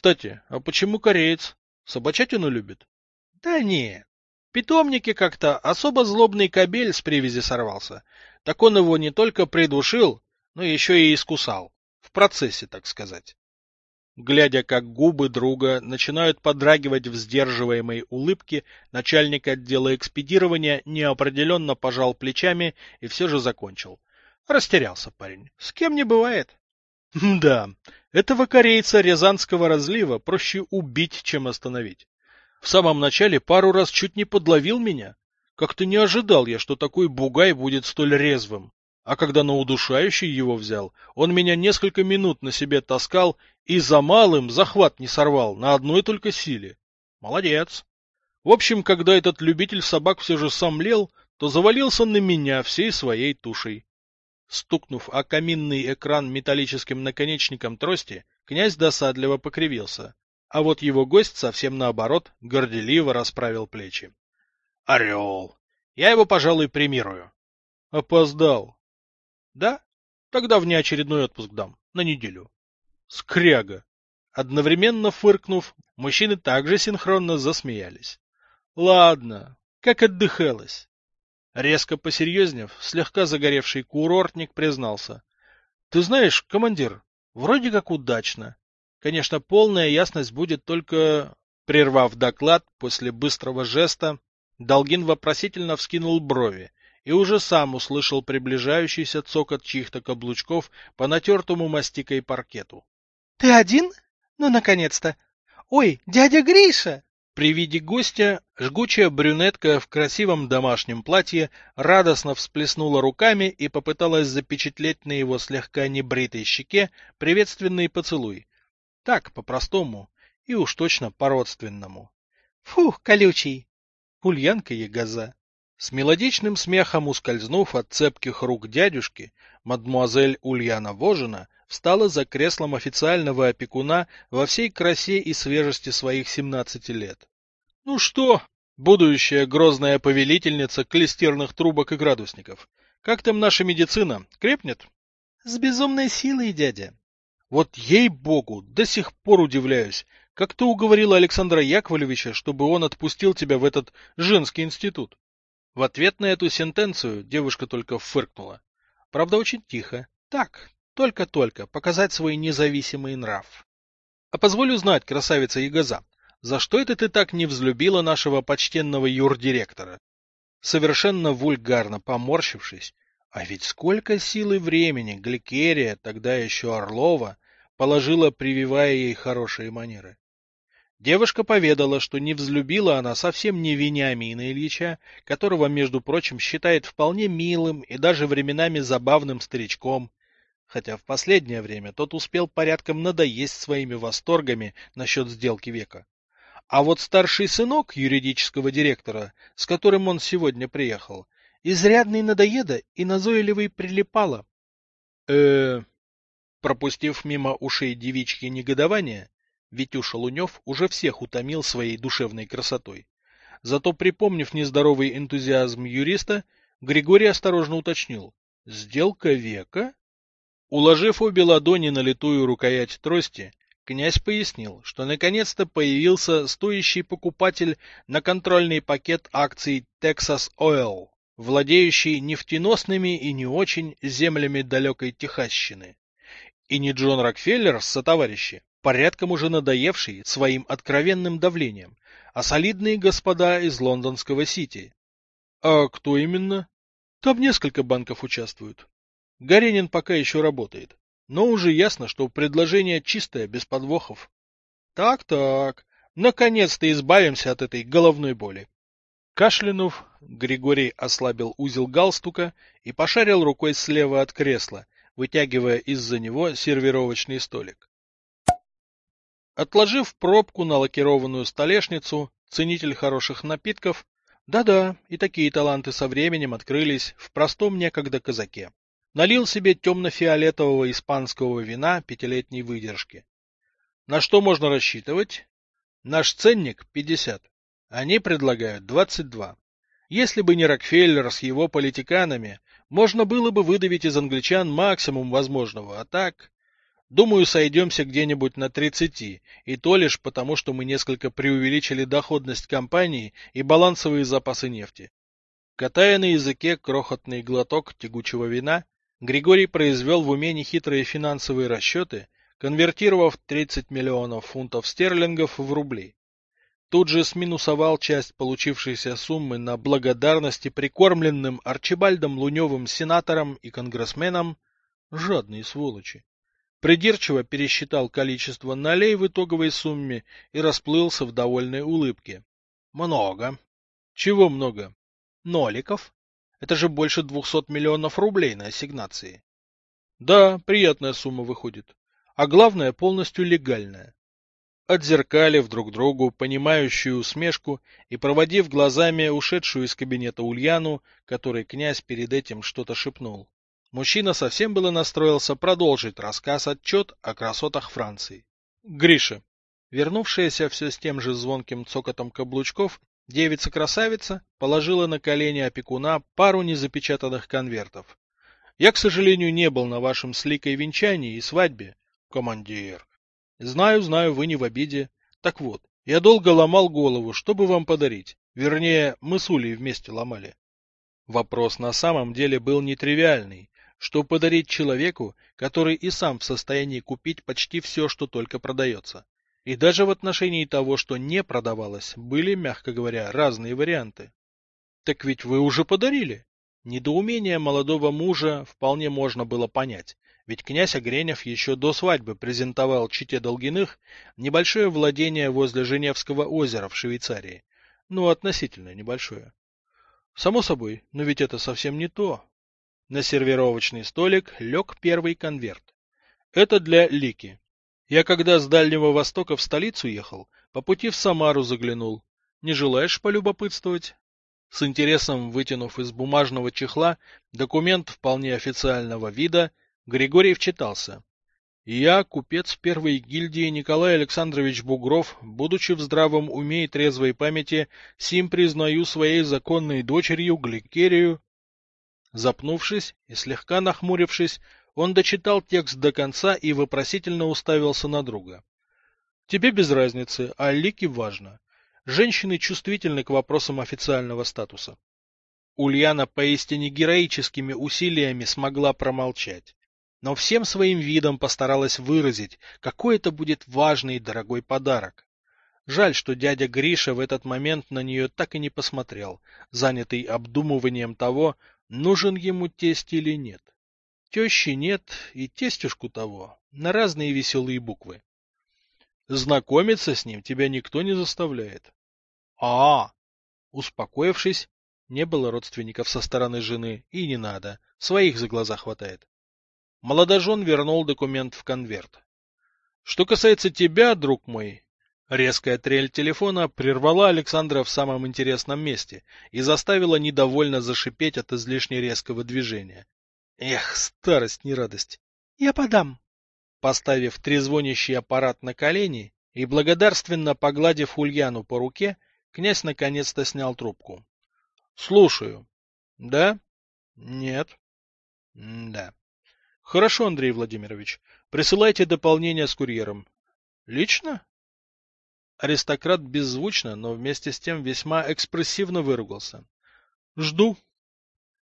Кстати, а почему кореец? Собачатину любит? Да не. Питомнике как-то особо злобный кобель с привязи сорвался. Так он его не только придушил, но еще и искусал. В процессе, так сказать. Глядя, как губы друга начинают подрагивать в сдерживаемой улыбке, начальник отдела экспедирования неопределенно пожал плечами и все же закончил. Растерялся парень. С кем не бывает. Да, этого корейца Рязанского разлива проще убить, чем остановить. В самом начале пару раз чуть не подловил меня. Как-то не ожидал я, что такой бугай будет столь резвым. А когда на удушающий его взял, он меня несколько минут на себе таскал и за малым захват не сорвал на одной только силе. Молодец. В общем, когда этот любитель собак все же сомлел, то завалился на меня всей своей тушей. Стукнув о каминный экран металлическим наконечником трости, князь досадливо покривился. А вот его гость совсем наоборот, горделиво расправил плечи. — Орел! Я его, пожалуй, премирую. — Опоздал. — Да? Тогда внеочередной отпуск дам, на неделю. — Скряга! Одновременно фыркнув, мужчины также синхронно засмеялись. — Ладно, как отдыхалось? Резко посерьезнев, слегка загоревший курортник признался. — Ты знаешь, командир, вроде как удачно. Конечно, полная ясность будет только... Прервав доклад после быстрого жеста, Долгин вопросительно вскинул брови и уже сам услышал приближающийся цокот чьих-то каблучков по натертому мастикой паркету. — Ты один? Ну, наконец-то! Ой, дядя Гриша! При виде гостя жгучая брюнетка в красивом домашнем платье радостно всплеснула руками и попыталась запечатлеть на его слегка небритой щеке приветственный поцелуй, так, по-простому, и уж точно по-родственному. Фух, колючий! Ульянка Ягоза. С мелодичным смехом ускользнув от цепких рук дядюшки, мадмуазель Ульяна Вожина встала за креслом официального опекуна во всей красе и свежести своих семнадцати лет. — Ну что, будущая грозная повелительница клестерных трубок и градусников, как там наша медицина, крепнет? — С безумной силой, дядя. Вот ей-богу, до сих пор удивляюсь, как ты уговорила Александра Яковлевича, чтобы он отпустил тебя в этот женский институт. В ответ на эту сентенцию девушка только фыркнула. Правда, очень тихо. Так, только-только показать свой независимый нрав. А позволю знать, красавица Ягоза, за что это ты так не взлюбила нашего почтенного юрдиректора? Совершенно вульгарно поморщившись, а ведь сколько сил и времени Гликерия, тогда еще Орлова, положила, прививая ей хорошие манеры. Девушка поведала, что не взлюбила она совсем не Вениамина Ильича, которого, между прочим, считает вполне милым и даже временами забавным старичком, хотя в последнее время тот успел порядком надоесть своими восторгами насчет сделки века. А вот старший сынок юридического директора, с которым он сегодня приехал, Изрядный надоеда и назойливый прилипала. э Пропустив мимо ушей девичьи негодования, Витюша Лунев уже всех утомил своей душевной красотой. Зато, припомнив нездоровый энтузиазм юриста, Григорий осторожно уточнил. «Сделка века?» Уложив обе ладони на литую рукоять трости, князь пояснил, что наконец-то появился стоящий покупатель на контрольный пакет акций Texas Oil владеющий нефтеносными и не очень землями далекой Техасщины. И не Джон Рокфеллер с сотоварищи, порядком уже надоевший своим откровенным давлением, а солидные господа из лондонского Сити. А кто именно? Там несколько банков участвуют. Гаренин пока еще работает, но уже ясно, что предложение чистое, без подвохов. Так-так, наконец-то избавимся от этой головной боли. Кашлянув, Григорий ослабил узел галстука и пошарил рукой слева от кресла, вытягивая из-за него сервировочный столик. Отложив пробку на лакированную столешницу, ценитель хороших напитков, да-да, и такие таланты со временем открылись в простом некогда казаке, налил себе темно-фиолетового испанского вина пятилетней выдержки. На что можно рассчитывать? Наш ценник — пятьдесят. Они предлагают 22. Если бы не Рокфеллер с его политиканами, можно было бы выдавить из англичан максимум возможного, а так... Думаю, сойдемся где-нибудь на 30, и то лишь потому, что мы несколько преувеличили доходность компании и балансовые запасы нефти. Катая на языке крохотный глоток тягучего вина, Григорий произвел в уме нехитрые финансовые расчеты, конвертировав 30 миллионов фунтов стерлингов в рубли. Тут же сминусовал часть получившейся суммы на благодарности прикормленным Арчибальдом Луневым сенаторам и конгрессменам, жадные сволочи. Придирчиво пересчитал количество налей в итоговой сумме и расплылся в довольной улыбке. Много. Чего много? Ноликов. Это же больше двухсот миллионов рублей на ассигнации. Да, приятная сумма выходит. А главное, полностью легальная. Отзеркалив друг другу понимающую усмешку и проводив глазами ушедшую из кабинета Ульяну, которой князь перед этим что-то шепнул. Мужчина совсем было настроился продолжить рассказ-отчет о красотах Франции. Гриша. Вернувшаяся все с тем же звонким цокотом каблучков, девица-красавица положила на колени опекуна пару незапечатанных конвертов. Я, к сожалению, не был на вашем с Ликой венчании и свадьбе, командир. Знаю, знаю, вы не в обиде. Так вот, я долго ломал голову, что бы вам подарить. Вернее, мы с Улей вместе ломали. Вопрос на самом деле был нетривиальный. Что подарить человеку, который и сам в состоянии купить почти все, что только продается? И даже в отношении того, что не продавалось, были, мягко говоря, разные варианты. Так ведь вы уже подарили. Недоумение молодого мужа вполне можно было понять, ведь князь Огренев еще до свадьбы презентовал чите Долгиных небольшое владение возле Женевского озера в Швейцарии. Ну, относительно небольшое. Само собой, но ведь это совсем не то. На сервировочный столик лег первый конверт. Это для Лики. Я когда с Дальнего Востока в столицу ехал, по пути в Самару заглянул. Не желаешь полюбопытствовать? С интересом вытянув из бумажного чехла документ вполне официального вида, Григорий вчитался. Я, купец первой гильдии Николай Александрович Бугров, будучи в здравом уме и трезвой памяти, сим признаю своей законной дочерью Гликерию. Запнувшись и слегка нахмурившись, он дочитал текст до конца и вопросительно уставился на друга. Тебе без разницы, а Лике важно. Женщины чувствительны к вопросам официального статуса. Ульяна поистине героическими усилиями смогла промолчать, но всем своим видом постаралась выразить, какой это будет важный и дорогой подарок. Жаль, что дядя Гриша в этот момент на нее так и не посмотрел, занятый обдумыванием того, нужен ему тесть или нет. Тещи нет и тестюшку того, на разные веселые буквы. Знакомиться с ним тебя никто не заставляет. А, успокоившись, не было родственников со стороны жены и не надо, своих за глаза хватает. Молодожен вернул документ в конверт. Что касается тебя, друг мой, резкая трель телефона прервала Александра в самом интересном месте и заставила недовольно зашипеть от излишне резкого движения. Эх, старость не радость. Я подам. Поставив трезвонящий аппарат на колени и благодарственно погладив Ульяну по руке, Князь наконец-то снял трубку. — Слушаю. — Да? — Нет. — Да. — Хорошо, Андрей Владимирович. Присылайте дополнение с курьером. — Лично? Аристократ беззвучно, но вместе с тем весьма экспрессивно выругался. — Жду.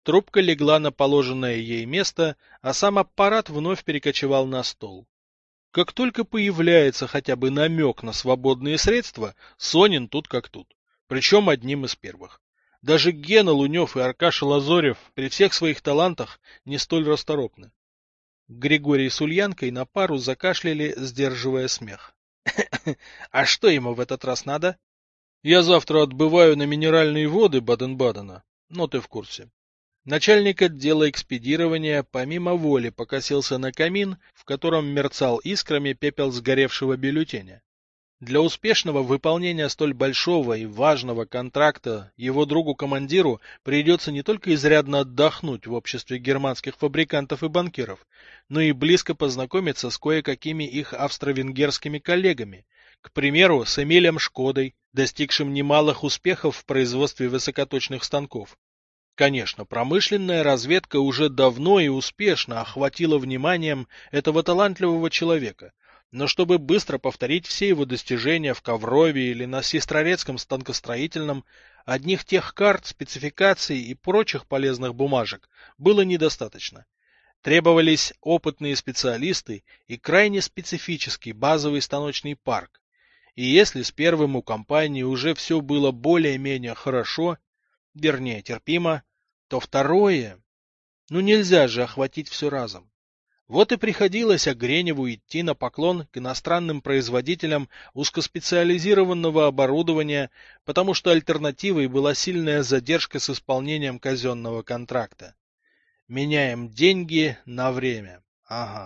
Трубка легла на положенное ей место, а сам аппарат вновь перекочевал на стол. Как только появляется хотя бы намек на свободные средства, Сонин тут как тут. Причем одним из первых. Даже Гена Лунев и Аркаша Лазорев при всех своих талантах не столь расторопны. Григорий с Ульянкой на пару закашляли, сдерживая смех. — А что ему в этот раз надо? — Я завтра отбываю на минеральные воды Баден-Бадена, но ты в курсе. Начальник отдела экспедирования помимо воли покосился на камин, в котором мерцал искрами пепел сгоревшего бюллетеня. Для успешного выполнения столь большого и важного контракта его другу-командиру придется не только изрядно отдохнуть в обществе германских фабрикантов и банкиров, но и близко познакомиться с кое-какими их австро-венгерскими коллегами, к примеру, с Эмилем Шкодой, достигшим немалых успехов в производстве высокоточных станков. Конечно, промышленная разведка уже давно и успешно охватила вниманием этого талантливого человека, но чтобы быстро повторить все его достижения в Коврове или на Сестрорецком станкостроительном, одних тех карт, спецификаций и прочих полезных бумажек было недостаточно. Требовались опытные специалисты и крайне специфический базовый станочный парк. И если с первым у компании уже все было более-менее хорошо, вернее терпимо, то второе... Ну нельзя же охватить все разом. Вот и приходилось Огреневу идти на поклон к иностранным производителям узкоспециализированного оборудования, потому что альтернативой была сильная задержка с исполнением казенного контракта. Меняем деньги на время. Ага.